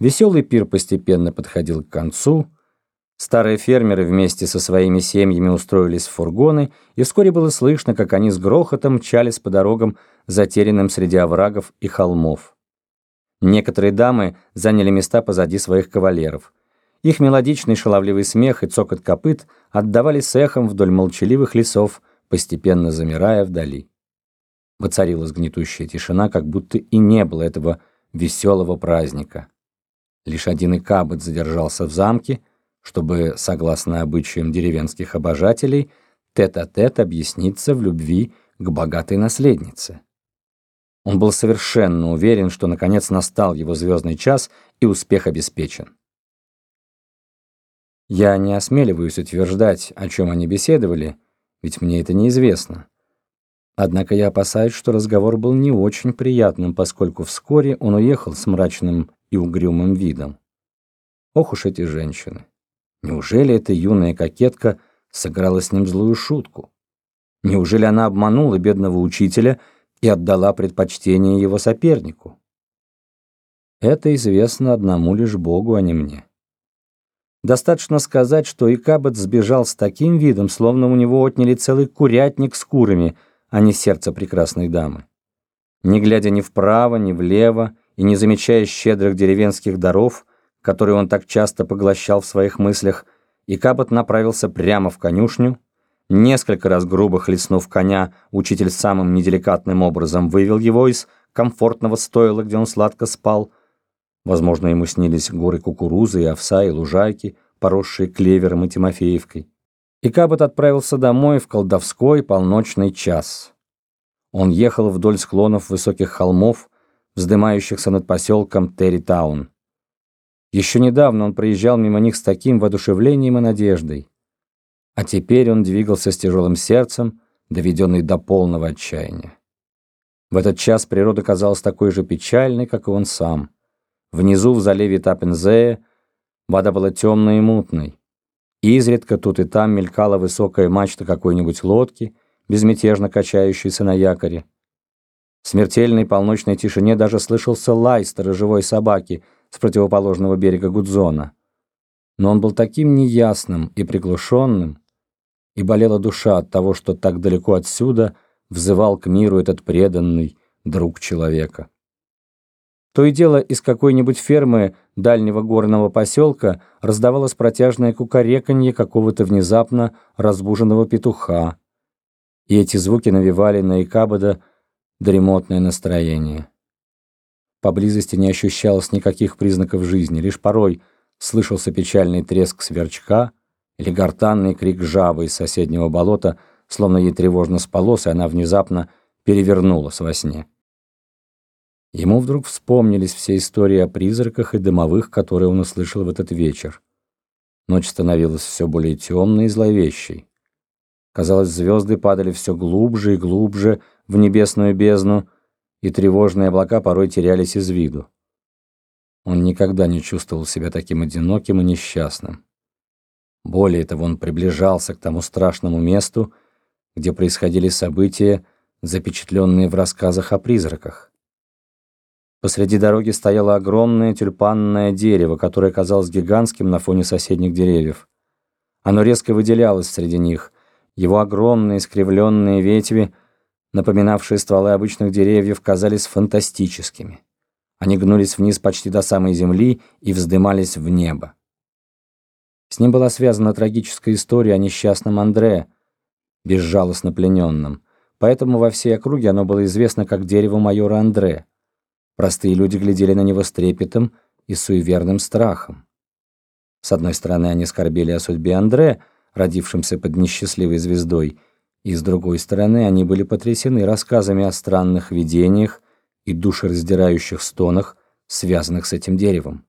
Веселый пир постепенно подходил к концу. Старые фермеры вместе со своими семьями устроились в фургоны, и вскоре было слышно, как они с грохотом мчались по дорогам, затерянным среди оврагов и холмов. Некоторые дамы заняли места позади своих кавалеров. Их мелодичный шаловливый смех и цокот копыт отдавались эхом вдоль молчаливых лесов, постепенно замирая вдали. Воцарилась гнетущая тишина, как будто и не было этого веселого праздника. Лишь один Икабот задержался в замке, чтобы, согласно обычаям деревенских обожателей, тет-а-тет -тет объясниться в любви к богатой наследнице. Он был совершенно уверен, что наконец настал его звездный час и успех обеспечен. Я не осмеливаюсь утверждать, о чем они беседовали, ведь мне это неизвестно. Однако я опасаюсь, что разговор был не очень приятным, поскольку вскоре он уехал с мрачным и угрюмым видом. Ох уж эти женщины! Неужели эта юная кокетка сыграла с ним злую шутку? Неужели она обманула бедного учителя и отдала предпочтение его сопернику. Это известно одному лишь Богу, а не мне. Достаточно сказать, что Икабет сбежал с таким видом, словно у него отняли целый курятник с курами, а не сердце прекрасной дамы. Не глядя ни вправо, ни влево и не замечая щедрых деревенских даров, которые он так часто поглощал в своих мыслях, Икабет направился прямо в конюшню, Несколько раз грубо хлестнув коня, учитель самым неделикатным образом вывел его из комфортного стойла, где он сладко спал. Возможно, ему снились горы кукурузы и овса и лужайки, поросшие клевером и тимофеевкой. И отправился домой в колдовской полночный час. Он ехал вдоль склонов высоких холмов, вздымающихся над поселком Терри-таун. Еще недавно он проезжал мимо них с таким воодушевлением и надеждой. А теперь он двигался с тяжелым сердцем, доведенный до полного отчаяния. В этот час природа казалась такой же печальной, как и он сам. Внизу, в заливе Тапензея, вода была темной и мутной. Изредка тут и там мелькала высокая мачта какой-нибудь лодки, безмятежно качающейся на якоре. В смертельной полночной тишине даже слышался лай сторожевой собаки с противоположного берега Гудзона. Но он был таким неясным и приглушенным, и болела душа от того, что так далеко отсюда взывал к миру этот преданный друг человека. То и дело из какой-нибудь фермы дальнего горного поселка раздавалось протяжное кукареканье какого-то внезапно разбуженного петуха, и эти звуки навевали на Икабода дремотное настроение. Поблизости не ощущалось никаких признаков жизни, лишь порой слышался печальный треск сверчка, или гортанный крик жабы из соседнего болота, словно ей тревожно спалось, и она внезапно перевернулась во сне. Ему вдруг вспомнились все истории о призраках и дымовых, которые он услышал в этот вечер. Ночь становилась все более темной и зловещей. Казалось, звезды падали все глубже и глубже в небесную бездну, и тревожные облака порой терялись из виду. Он никогда не чувствовал себя таким одиноким и несчастным. Более того, он приближался к тому страшному месту, где происходили события, запечатленные в рассказах о призраках. Посреди дороги стояло огромное тюльпанное дерево, которое казалось гигантским на фоне соседних деревьев. Оно резко выделялось среди них. Его огромные искривленные ветви, напоминавшие стволы обычных деревьев, казались фантастическими. Они гнулись вниз почти до самой земли и вздымались в небо. С ним была связана трагическая история о несчастном Андре, безжалостно плененном. Поэтому во всей округе оно было известно как дерево майора Андре. Простые люди глядели на него с трепетом и суеверным страхом. С одной стороны, они скорбели о судьбе Андре, родившемся под несчастливой звездой, и с другой стороны, они были потрясены рассказами о странных видениях и душераздирающих стонах, связанных с этим деревом.